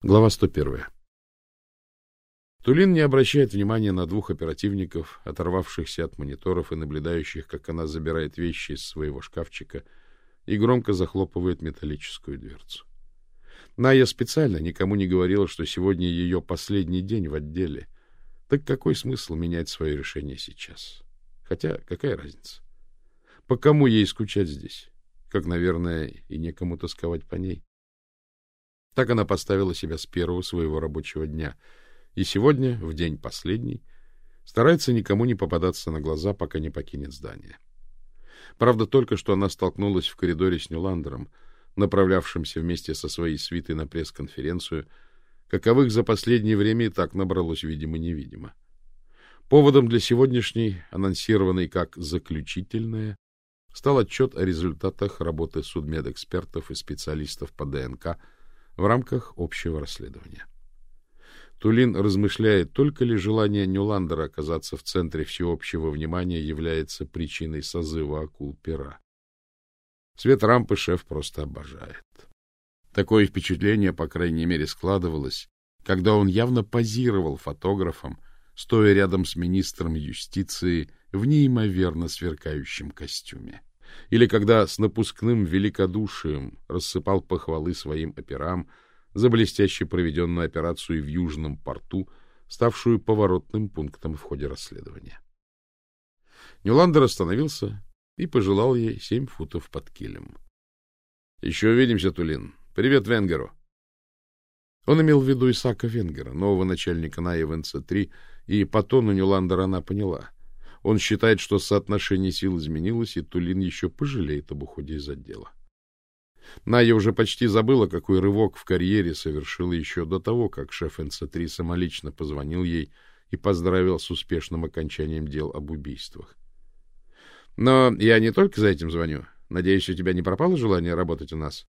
Глава 101. Тулин не обращает внимания на двух оперативников, оторвавшихся от мониторов и наблюдающих, как она забирает вещи из своего шкафчика и громко захлопывает металлическую дверцу. Ная специально никому не говорила, что сегодня ее последний день в отделе. Так какой смысл менять свое решение сейчас? Хотя какая разница? По кому ей скучать здесь? Как, наверное, и некому тосковать по ней. Так она поставила себя с первого своего рабочего дня. И сегодня, в день последний, старается никому не попадаться на глаза, пока не покинет здание. Правда, только что она столкнулась в коридоре с Нюландером, направлявшимся вместе со своей свитой на пресс-конференцию, каковых за последнее время и так набралось видимо-невидимо. Поводом для сегодняшней, анонсированной как «заключительная», стал отчет о результатах работы судмедэкспертов и специалистов по ДНК – в рамках общего расследования. Тулин размышляет, только ли желание Нюландера оказаться в центре всеобщего внимания является причиной созыва акул пера. Цвет рампы шеф просто обожает. Такое впечатление, по крайней мере, складывалось, когда он явно позировал фотографом, стоя рядом с министром юстиции в неимоверно сверкающем костюме или когда с напускным великодушием рассыпал похвалы своим операм за блестяще проведенную операцию в Южном порту, ставшую поворотным пунктом в ходе расследования. Нюландер остановился и пожелал ей семь футов под килем. — Еще увидимся, Тулин. Привет Венгеру. Он имел в виду Исака Венгера, нового начальника НАИ в НЦ-3, и по тону Нюландера она поняла — он считает, что соотношение сил изменилось, и Тулин еще пожалеет об уходе из отдела. Ная уже почти забыла, какой рывок в карьере совершила еще до того, как шеф НЦ-3 самолично позвонил ей и поздравил с успешным окончанием дел об убийствах. Но я не только за этим звоню. Надеюсь, у тебя не пропало желание работать у нас?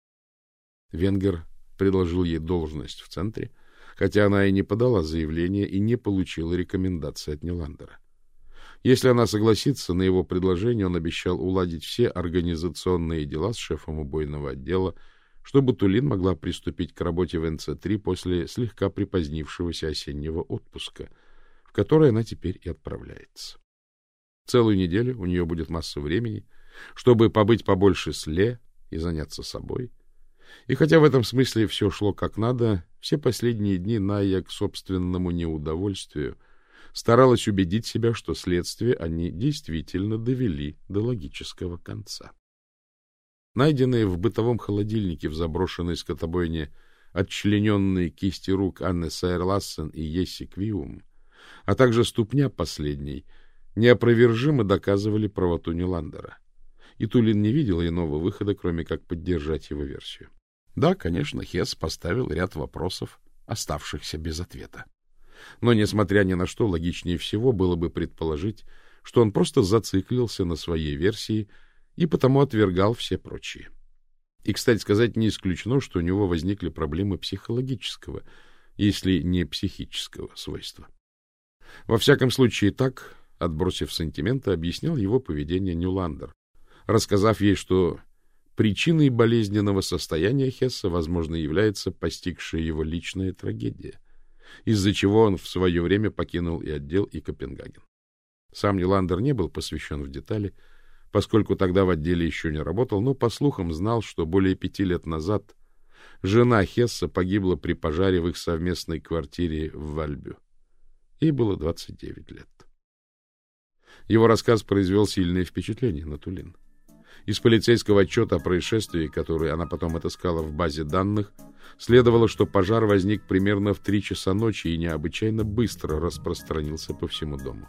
Венгер предложил ей должность в центре, хотя она и не подала заявление и не получила рекомендации от Ниландера. Если она согласится на его предложение, он обещал уладить все организационные дела с шефом убойного отдела, чтобы Тулин могла приступить к работе в НЦ-3 после слегка припозднившегося осеннего отпуска, в который она теперь и отправляется. Целую неделю у нее будет масса времени, чтобы побыть побольше с Ле и заняться собой. И хотя в этом смысле все шло как надо, все последние дни Найя к собственному неудовольствию — старалась убедить себя, что следствие они действительно довели до логического конца. Найденные в бытовом холодильнике в заброшенной скотобойне отчлененные кисти рук Анны Сайерлассен и Есси Квиум, а также ступня последней, неопровержимо доказывали правоту Ниландера. И Тулин не видел иного выхода, кроме как поддержать его версию. Да, конечно, Хесс поставил ряд вопросов, оставшихся без ответа. Но, несмотря ни на что, логичнее всего было бы предположить, что он просто зациклился на своей версии и потому отвергал все прочие. И, кстати сказать, не исключено, что у него возникли проблемы психологического, если не психического свойства. Во всяком случае, так, отбросив сантименты, объяснял его поведение Нюландер, рассказав ей, что причиной болезненного состояния Хесса, возможно, является постигшая его личная трагедия — из-за чего он в свое время покинул и отдел, и Копенгаген. Сам Ниландер не был посвящен в детали, поскольку тогда в отделе еще не работал, но, по слухам, знал, что более пяти лет назад жена Хесса погибла при пожаре в их совместной квартире в Вальбю. Ей было 29 лет. Его рассказ произвел сильное впечатление на Тулин. Из полицейского отчета о происшествии, который она потом отыскала в базе данных, следовало, что пожар возник примерно в три часа ночи и необычайно быстро распространился по всему дому.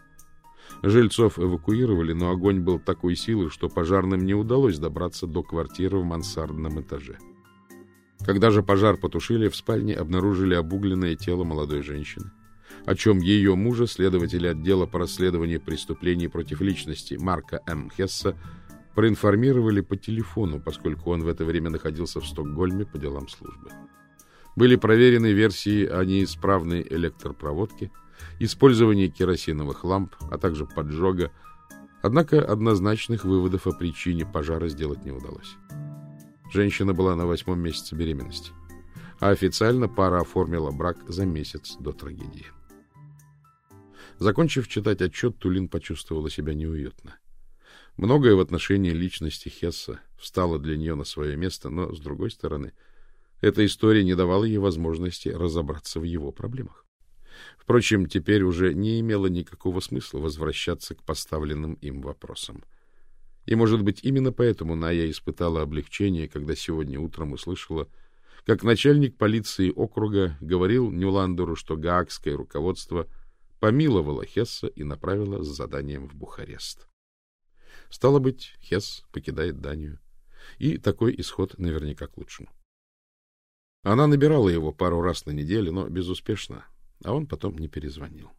Жильцов эвакуировали, но огонь был такой силы, что пожарным не удалось добраться до квартиры в мансардном этаже. Когда же пожар потушили, в спальне обнаружили обугленное тело молодой женщины, о чем ее мужа, следователи отдела по расследованию преступлений против личности Марка М. Хесса, проинформировали по телефону, поскольку он в это время находился в Стокгольме по делам службы. Были проверены версии о неисправной электропроводке, использовании керосиновых ламп, а также поджога, однако однозначных выводов о причине пожара сделать не удалось. Женщина была на восьмом месяце беременности. а официально пара оформила брак за месяц до трагедии. Закончив читать отчет, Тулин почувствовала себя неуютно. Многое в отношении личности Хесса встало для нее на свое место, но, с другой стороны, эта история не давала ей возможности разобраться в его проблемах. Впрочем, теперь уже не имело никакого смысла возвращаться к поставленным им вопросам. И, может быть, именно поэтому Ная испытала облегчение, когда сегодня утром услышала, как начальник полиции округа говорил Нюландеру, что гаагское руководство помиловало Хесса и направило с заданием в Бухарест. Стало быть, Хесс покидает Данию, и такой исход наверняка к лучшему. Она набирала его пару раз на неделю, но безуспешно, а он потом не перезвонил.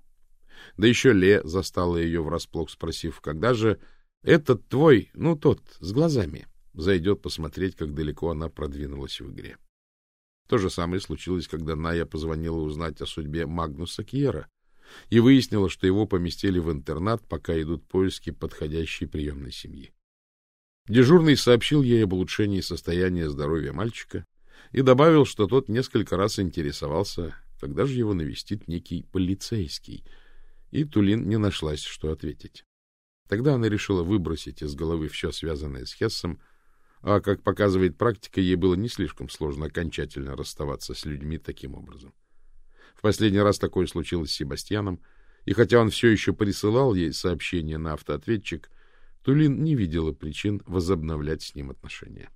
Да еще Ле застала ее врасплох, спросив, когда же этот твой, ну тот, с глазами, зайдет посмотреть, как далеко она продвинулась в игре. То же самое случилось, когда Ная позвонила узнать о судьбе Магнуса Кьера и выяснила, что его поместили в интернат, пока идут поиски подходящей приемной семьи. Дежурный сообщил ей об улучшении состояния здоровья мальчика и добавил, что тот несколько раз интересовался, когда же его навестит некий полицейский, и Тулин не нашлась, что ответить. Тогда она решила выбросить из головы все связанное с Хессом, а, как показывает практика, ей было не слишком сложно окончательно расставаться с людьми таким образом. Последний раз такое случилось с Себастьяном, и хотя он все еще присылал ей сообщения на автоответчик, Тулин не видела причин возобновлять с ним отношения.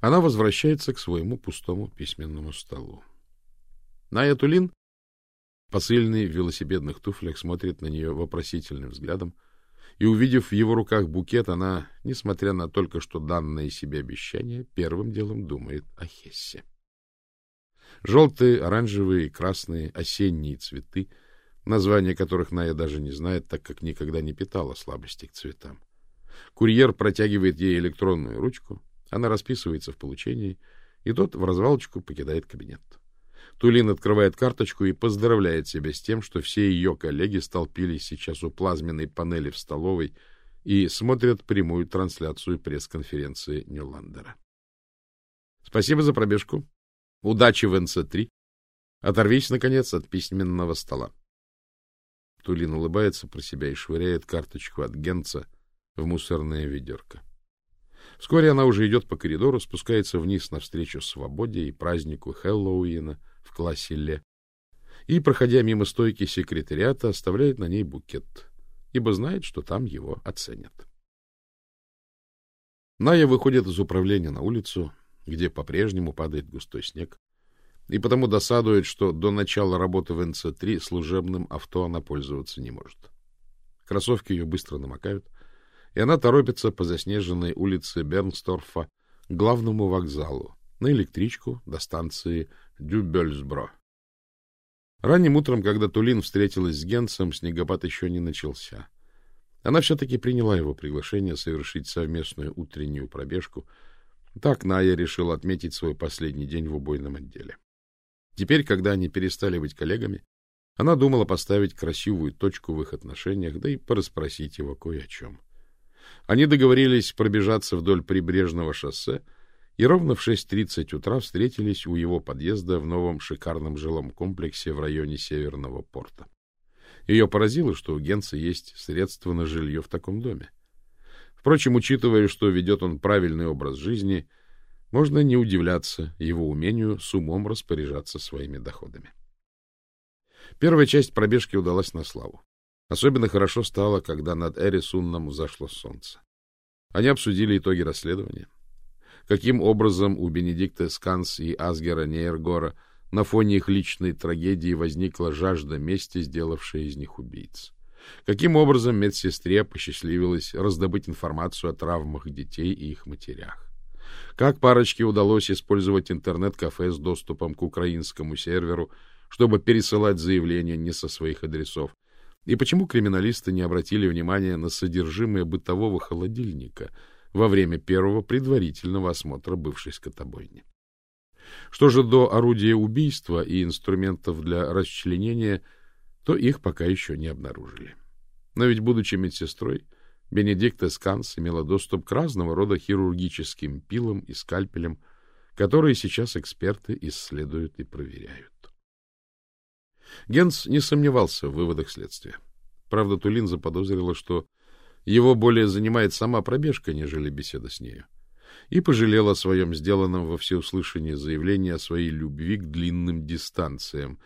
Она возвращается к своему пустому письменному столу. Ная Тулин, посыльный в велосипедных туфлях, смотрит на нее вопросительным взглядом, и, увидев в его руках букет, она, несмотря на только что данное себе обещание, первым делом думает о Хессе. Желтые, оранжевые и красные осенние цветы, названия которых Ная даже не знает, так как никогда не питала слабости к цветам. Курьер протягивает ей электронную ручку, она расписывается в получении, и тот в развалочку покидает кабинет. Тулин открывает карточку и поздравляет себя с тем, что все ее коллеги столпились сейчас у плазменной панели в столовой и смотрят прямую трансляцию пресс-конференции Нюландера. Спасибо за пробежку. Удачи в НЦ-3. Оторвись, наконец, от письменного стола. Тулин улыбается про себя и швыряет карточку от Генца в мусорное ведерко. Вскоре она уже идет по коридору, спускается вниз навстречу свободе и празднику Хэллоуина — в классе Ле, и, проходя мимо стойки секретариата, оставляет на ней букет, ибо знает, что там его оценят. Ная выходит из управления на улицу, где по-прежнему падает густой снег, и потому досадует, что до начала работы в НЦ-3 служебным авто она пользоваться не может. Кроссовки ее быстро намокают, и она торопится по заснеженной улице Бернсторфа к главному вокзалу, на электричку до станции Дюбельсбро. Ранним утром, когда Тулин встретилась с Генцем, снегопад еще не начался. Она все-таки приняла его приглашение совершить совместную утреннюю пробежку. Так Ная решила отметить свой последний день в убойном отделе. Теперь, когда они перестали быть коллегами, она думала поставить красивую точку в их отношениях, да и порасспросить его кое о чем. Они договорились пробежаться вдоль прибрежного шоссе — и ровно в 6.30 утра встретились у его подъезда в новом шикарном жилом комплексе в районе Северного порта. Ее поразило, что у Генца есть средства на жилье в таком доме. Впрочем, учитывая, что ведет он правильный образ жизни, можно не удивляться его умению с умом распоряжаться своими доходами. Первая часть пробежки удалась на славу. Особенно хорошо стало, когда над Эрисунном зашло солнце. Они обсудили итоги расследования, каким образом у Бенедикта Сканс и Асгера Нейргора на фоне их личной трагедии возникла жажда мести, сделавшая из них убийц. Каким образом медсестре посчастливилось раздобыть информацию о травмах детей и их матерях. Как парочке удалось использовать интернет-кафе с доступом к украинскому серверу, чтобы пересылать заявления не со своих адресов, и почему криминалисты не обратили внимания на содержимое бытового холодильника — во время первого предварительного осмотра бывшей скотобойни. Что же до орудия убийства и инструментов для расчленения, то их пока еще не обнаружили. Но ведь, будучи медсестрой, Бенедикта Сканс имела доступ к разного рода хирургическим пилам и скальпелям, которые сейчас эксперты исследуют и проверяют. Генц не сомневался в выводах следствия. Правда, Тулин заподозрила, что его более занимает сама пробежка, нежели беседа с нею, и пожалел о своем сделанном во всеуслышание заявлении о своей любви к длинным дистанциям,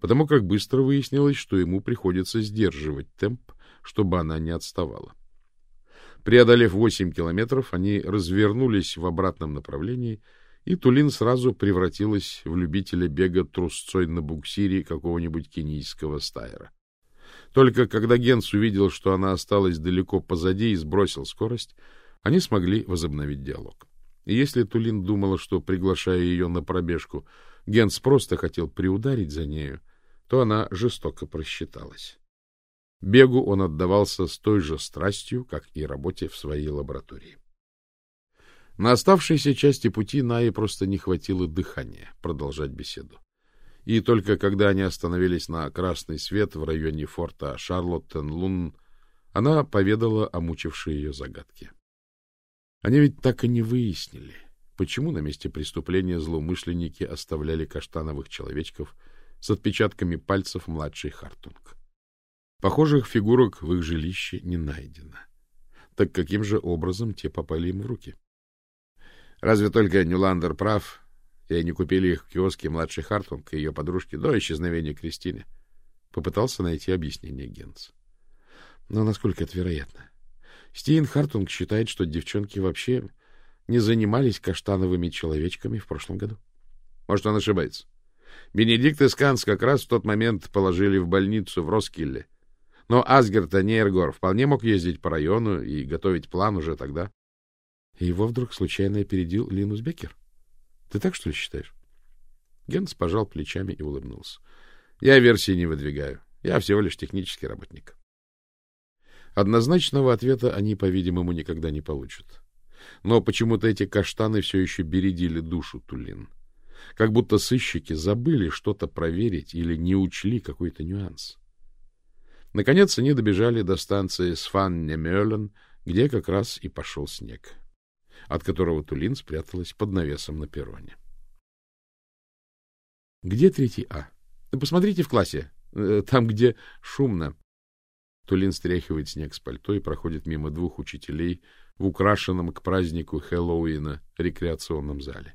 потому как быстро выяснилось, что ему приходится сдерживать темп, чтобы она не отставала. Преодолев восемь километров, они развернулись в обратном направлении — и Тулин сразу превратилась в любителя бега трусцой на буксире какого-нибудь кенийского стайера. Только когда Генс увидел, что она осталась далеко позади и сбросил скорость, они смогли возобновить диалог. И если Тулин думала, что, приглашая ее на пробежку, Генс просто хотел приударить за нею, то она жестоко просчиталась. Бегу он отдавался с той же страстью, как и работе в своей лаборатории. На оставшейся части пути Найе просто не хватило дыхания продолжать беседу. И только когда они остановились на красный свет в районе форта Шарлоттен-Лун, она поведала о мучившей ее загадке. Они ведь так и не выяснили, почему на месте преступления злоумышленники оставляли каштановых человечков с отпечатками пальцев младшей Хартунг. Похожих фигурок в их жилище не найдено. Так каким же образом те попали им в руки? Разве только Нюландер прав, и они купили их в киоске младшей Хартунг и ее подружки до исчезновения Кристины. Попытался найти объяснение Генц. Но насколько это вероятно? Стиен Хартунг считает, что девчонки вообще не занимались каштановыми человечками в прошлом году. Может, он ошибается. Бенедикт и Сканс как раз в тот момент положили в больницу в Роскилле. Но Асгерт Нейргор вполне мог ездить по району и готовить план уже тогда. И его вдруг случайно опередил Линус Беккер? Ты так, что ли, считаешь? Генс пожал плечами и улыбнулся. Я версии не выдвигаю. Я всего лишь технический работник. Однозначного ответа они, по-видимому, никогда не получат. Но почему-то эти каштаны все еще бередили душу Тулин. Как будто сыщики забыли что-то проверить или не учли какой-то нюанс. Наконец они добежали до станции Сфан-Немёлен, где как раз и пошел снег от которого Тулин спряталась под навесом на перроне. — Где третий А? — Посмотрите в классе. Э, там, где шумно. Тулин стряхивает снег с пальто и проходит мимо двух учителей в украшенном к празднику Хэллоуина рекреационном зале.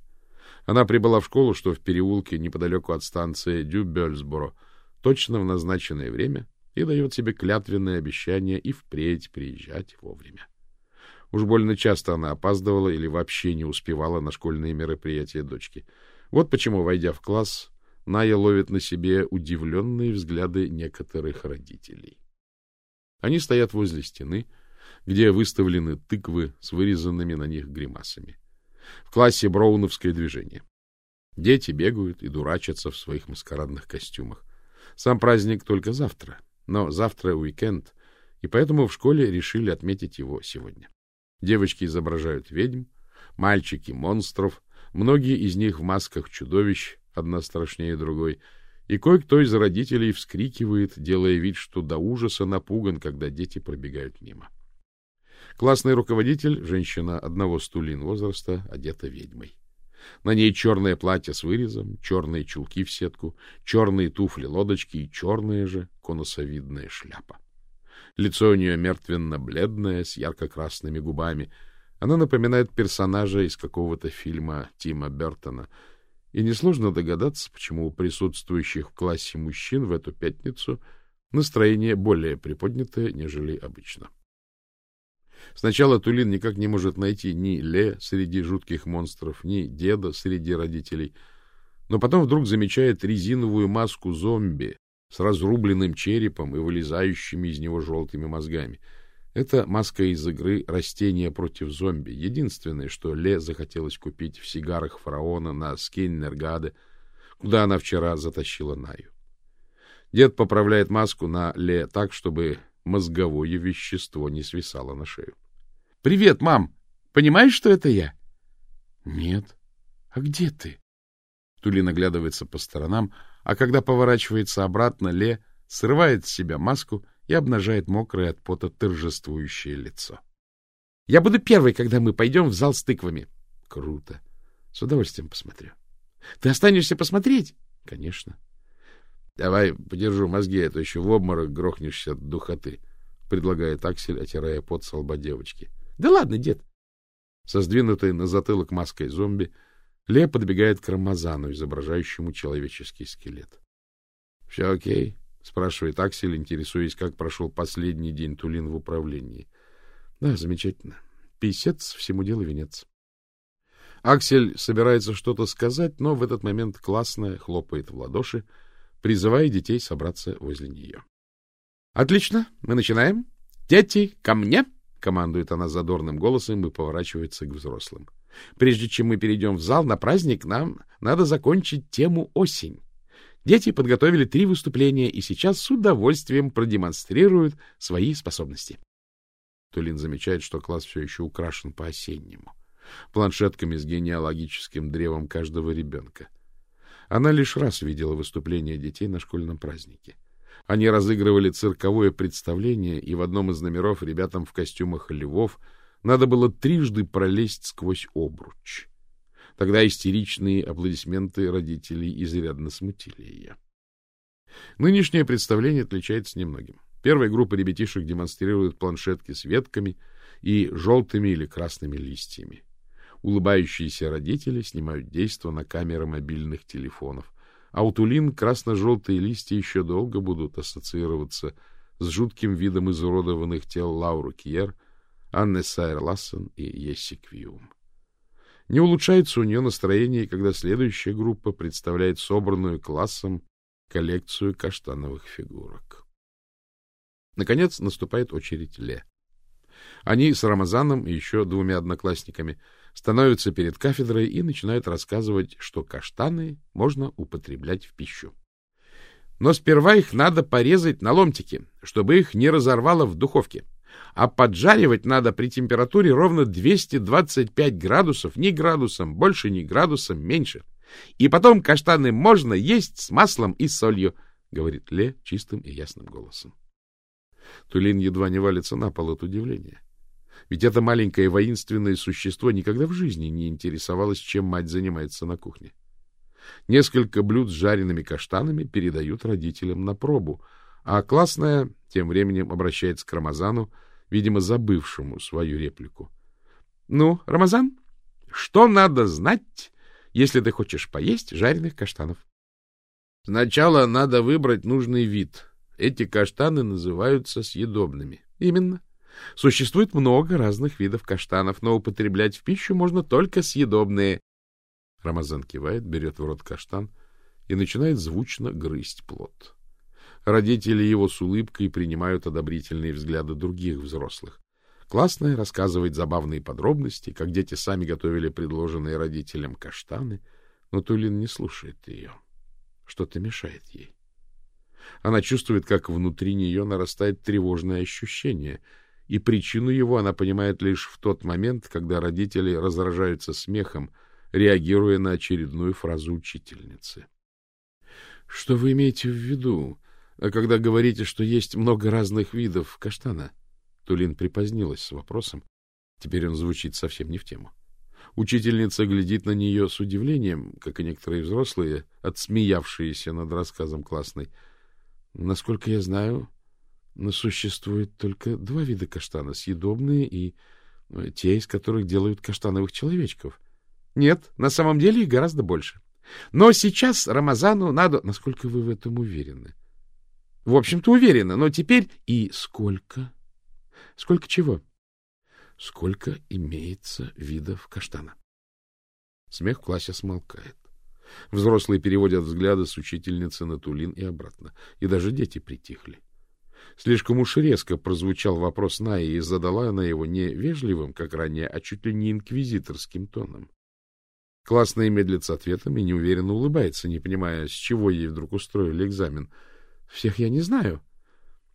Она прибыла в школу, что в переулке неподалеку от станции Дюбельсборо, точно в назначенное время, и дает себе клятвенное обещание и впредь приезжать вовремя. Уж больно часто она опаздывала или вообще не успевала на школьные мероприятия дочки. Вот почему, войдя в класс, Ная ловит на себе удивленные взгляды некоторых родителей. Они стоят возле стены, где выставлены тыквы с вырезанными на них гримасами. В классе броуновское движение. Дети бегают и дурачатся в своих маскарадных костюмах. Сам праздник только завтра, но завтра уикенд, и поэтому в школе решили отметить его сегодня. Девочки изображают ведьм, мальчики — монстров, многие из них в масках чудовищ, одна страшнее другой, и кое-кто из родителей вскрикивает, делая вид, что до ужаса напуган, когда дети пробегают мимо. Классный руководитель, женщина одного стулин возраста, одета ведьмой. На ней черное платье с вырезом, черные чулки в сетку, черные туфли-лодочки и черная же конусовидная шляпа. Лицо у нее мертвенно-бледное, с ярко-красными губами. Она напоминает персонажа из какого-то фильма Тима Бертона. И несложно догадаться, почему у присутствующих в классе мужчин в эту пятницу настроение более приподнятое, нежели обычно. Сначала Тулин никак не может найти ни Ле среди жутких монстров, ни деда среди родителей, но потом вдруг замечает резиновую маску зомби, с разрубленным черепом и вылезающими из него желтыми мозгами. Это маска из игры «Растения против зомби». Единственное, что Ле захотелось купить в сигарах фараона на Скейнергаде, куда она вчера затащила Наю. Дед поправляет маску на Ле так, чтобы мозговое вещество не свисало на шею. — Привет, мам! Понимаешь, что это я? — Нет. А где ты? Тули наглядывается по сторонам, а когда поворачивается обратно, Ле срывает с себя маску и обнажает мокрое от пота торжествующее лицо. — Я буду первой, когда мы пойдем в зал с тыквами. — Круто. С удовольствием посмотрю. Ты останешься посмотреть? Конечно. Давай подержу мозги, а то еще в обморок грохнешься от духоты, предлагает Аксель, отирая пот со лба девочки. Да ладно, дед. Со сдвинутой на затылок маской зомби Ле подбегает к Рамазану, изображающему человеческий скелет. — Все окей? — спрашивает Аксель, интересуясь, как прошел последний день Тулин в управлении. — Да, замечательно. Писец, всему делу венец. Аксель собирается что-то сказать, но в этот момент классная хлопает в ладоши, призывая детей собраться возле нее. — Отлично, мы начинаем. Дети, ко мне! — командует она задорным голосом и поворачивается к взрослым. — Прежде чем мы перейдем в зал на праздник, нам надо закончить тему «Осень». Дети подготовили три выступления и сейчас с удовольствием продемонстрируют свои способности. Тулин замечает, что класс все еще украшен по-осеннему планшетками с генеалогическим древом каждого ребенка. Она лишь раз видела выступление детей на школьном празднике. Они разыгрывали цирковое представление, и в одном из номеров ребятам в костюмах львов надо было трижды пролезть сквозь обруч. Тогда истеричные аплодисменты родителей изрядно смутили ее. Нынешнее представление отличается немногим. Первая группа ребятишек демонстрирует планшетки с ветками и желтыми или красными листьями. Улыбающиеся родители снимают действо на камеры мобильных телефонов. А у Тулин красно-желтые листья еще долго будут ассоциироваться с жутким видом изуродованных тел Лауру Кьер, Анны Сайер Лассен и Есси Квиум. Не улучшается у нее настроение, когда следующая группа представляет собранную классом коллекцию каштановых фигурок. Наконец наступает очередь Ле. Они с Рамазаном и еще двумя одноклассниками становятся перед кафедрой и начинают рассказывать, что каштаны можно употреблять в пищу. Но сперва их надо порезать на ломтики, чтобы их не разорвало в духовке. А поджаривать надо при температуре ровно 225 градусов, ни градусом больше, ни градусом меньше. И потом каштаны можно есть с маслом и солью, — говорит Ле чистым и ясным голосом. Тулин едва не валится на пол от удивления. Ведь это маленькое воинственное существо никогда в жизни не интересовалось, чем мать занимается на кухне. Несколько блюд с жареными каштанами передают родителям на пробу, а классная тем временем обращается к Рамазану, видимо, забывшему свою реплику. — Ну, Рамазан, что надо знать, если ты хочешь поесть жареных каштанов? — Сначала надо выбрать нужный вид. Эти каштаны называются съедобными. — Именно. Существует много разных видов каштанов, но употреблять в пищу можно только съедобные. Рамазан кивает, берет в рот каштан и начинает звучно грызть плод. Родители его с улыбкой принимают одобрительные взгляды других взрослых. Классная рассказывает забавные подробности, как дети сами готовили предложенные родителям каштаны, но Тулин не слушает ее. Что-то мешает ей. Она чувствует, как внутри нее нарастает тревожное ощущение — и причину его она понимает лишь в тот момент, когда родители разражаются смехом, реагируя на очередную фразу учительницы. — Что вы имеете в виду, когда говорите, что есть много разных видов каштана? Тулин припозднилась с вопросом. Теперь он звучит совсем не в тему. Учительница глядит на нее с удивлением, как и некоторые взрослые, отсмеявшиеся над рассказом классной. Насколько я знаю, но существует только два вида каштана — съедобные и э, те, из которых делают каштановых человечков. Нет, на самом деле их гораздо больше. Но сейчас Рамазану надо... Насколько вы в этом уверены? В общем-то, уверены, но теперь... И сколько? Сколько чего? Сколько имеется видов каштана? Смех в классе смолкает. Взрослые переводят взгляды с учительницы на Тулин и обратно. И даже дети притихли. Слишком уж резко прозвучал вопрос Наи, и задала она его не вежливым, как ранее, а чуть ли не инквизиторским тоном. Классная медлит с ответом и неуверенно улыбается, не понимая, с чего ей вдруг устроили экзамен. Всех я не знаю,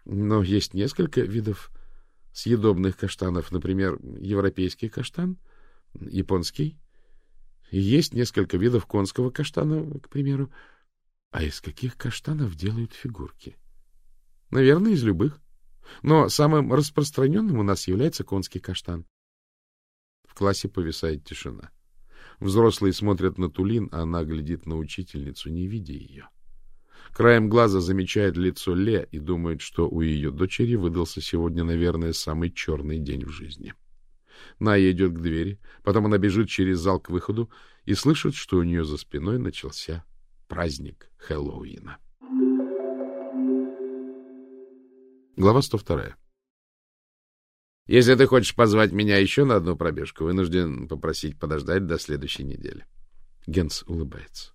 но есть несколько видов съедобных каштанов, например, европейский каштан, японский, есть несколько видов конского каштана, к примеру. А из каких каштанов делают фигурки? — Наверное, из любых. Но самым распространенным у нас является конский каштан. В классе повисает тишина. Взрослые смотрят на Тулин, а она глядит на учительницу, не видя ее. Краем глаза замечает лицо Ле и думает, что у ее дочери выдался сегодня, наверное, самый черный день в жизни. Ная идет к двери, потом она бежит через зал к выходу и слышит, что у нее за спиной начался праздник Хэллоуина. Глава 102. Если ты хочешь позвать меня еще на одну пробежку, вынужден попросить подождать до следующей недели. Генс улыбается.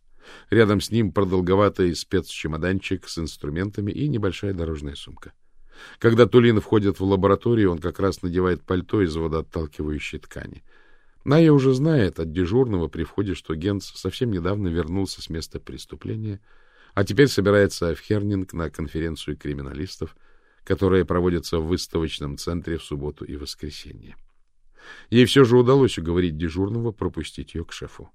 Рядом с ним продолговатый спецчемоданчик с инструментами и небольшая дорожная сумка. Когда Тулин входит в лабораторию, он как раз надевает пальто из водоотталкивающей ткани. Ная уже знает от дежурного при входе, что Генс совсем недавно вернулся с места преступления, а теперь собирается в Хернинг на конференцию криминалистов, которая проводится в выставочном центре в субботу и воскресенье. Ей все же удалось уговорить дежурного пропустить ее к шефу.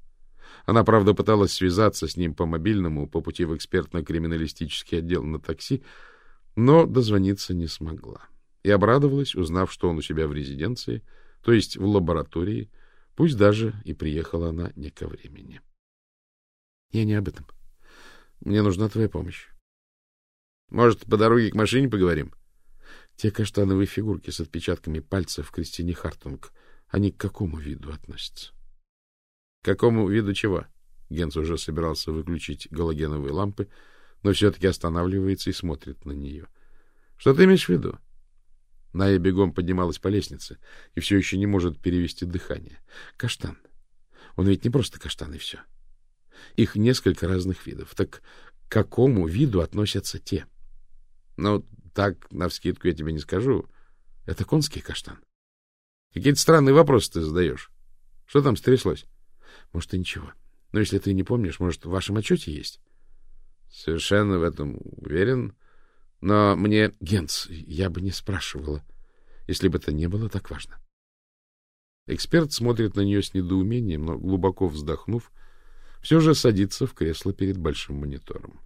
Она, правда, пыталась связаться с ним по мобильному по пути в экспертно-криминалистический отдел на такси, но дозвониться не смогла. И обрадовалась, узнав, что он у себя в резиденции, то есть в лаборатории, пусть даже и приехала она не ко времени. Я не об этом. Мне нужна твоя помощь. Может, по дороге к машине поговорим? Те каштановые фигурки с отпечатками пальцев Кристине Хартунг, они к какому виду относятся? К какому виду чего? Генц уже собирался выключить галогеновые лампы, но все-таки останавливается и смотрит на нее. — Что ты имеешь в виду? Ная бегом поднималась по лестнице и все еще не может перевести дыхание. Каштан. Он ведь не просто каштан, и все. Их несколько разных видов. Так к какому виду относятся те? Ну, так, навскидку я тебе не скажу. Это конский каштан. Какие-то странные вопросы ты задаешь. Что там стряслось? Может, и ничего. Но если ты не помнишь, может, в вашем отчете есть? Совершенно в этом уверен. Но мне... Генц, я бы не спрашивала, если бы это не было так важно. Эксперт смотрит на нее с недоумением, но, глубоко вздохнув, все же садится в кресло перед большим монитором.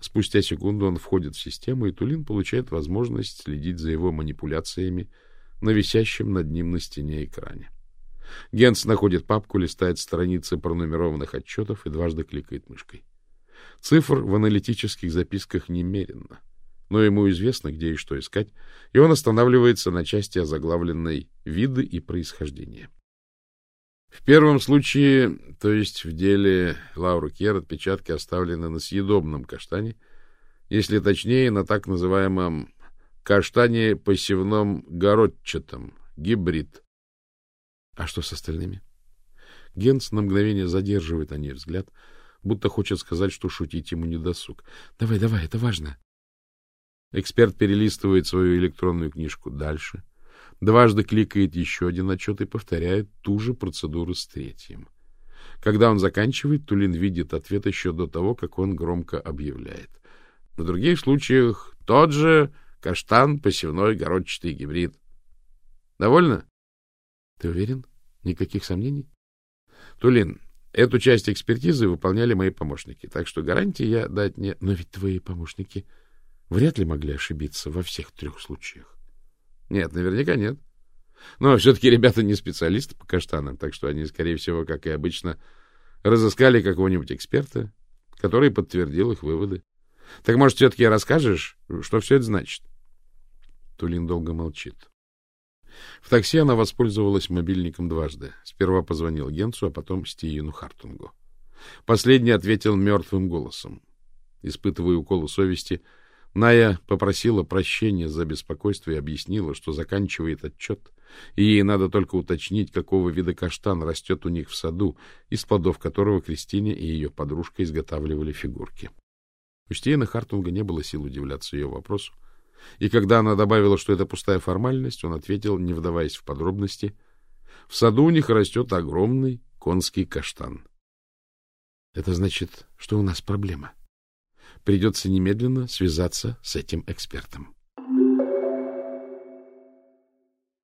Спустя секунду он входит в систему, и Тулин получает возможность следить за его манипуляциями на висящем над ним на стене экране. Генц находит папку, листает страницы пронумерованных отчетов и дважды кликает мышкой. Цифр в аналитических записках немерено, но ему известно, где и что искать, и он останавливается на части озаглавленной «Виды и происхождение». В первом случае, то есть в деле Лауру Кьер, отпечатки оставлены на съедобном каштане, если точнее, на так называемом каштане посевном городчатом, гибрид. А что с остальными? Генс на мгновение задерживает на ней взгляд — будто хочет сказать, что шутить ему не досуг. — Давай, давай, это важно. Эксперт перелистывает свою электронную книжку дальше, дважды кликает еще один отчет и повторяет ту же процедуру с третьим. Когда он заканчивает, Тулин видит ответ еще до того, как он громко объявляет. На других случаях тот же каштан, посевной, городчатый гибрид. Довольно? Ты уверен? Никаких сомнений? Тулин, Эту часть экспертизы выполняли мои помощники, так что гарантии я дать не... Но ведь твои помощники вряд ли могли ошибиться во всех трех случаях. Нет, наверняка нет. Но все-таки ребята не специалисты по каштанам, так что они, скорее всего, как и обычно, разыскали какого-нибудь эксперта, который подтвердил их выводы. Так, может, все-таки расскажешь, что все это значит? Тулин долго молчит. В такси она воспользовалась мобильником дважды. Сперва позвонил Генцу, а потом Стиину Хартунгу. Последний ответил мертвым голосом. Испытывая уколы совести, Ная попросила прощения за беспокойство и объяснила, что заканчивает отчет, и ей надо только уточнить, какого вида каштан растет у них в саду, из плодов которого Кристине и ее подружка изготавливали фигурки. У Стиена Хартунга не было сил удивляться ее вопросу, и когда она добавила, что это пустая формальность, он ответил, не вдаваясь в подробности, «В саду у них растет огромный конский каштан». «Это значит, что у нас проблема. Придется немедленно связаться с этим экспертом».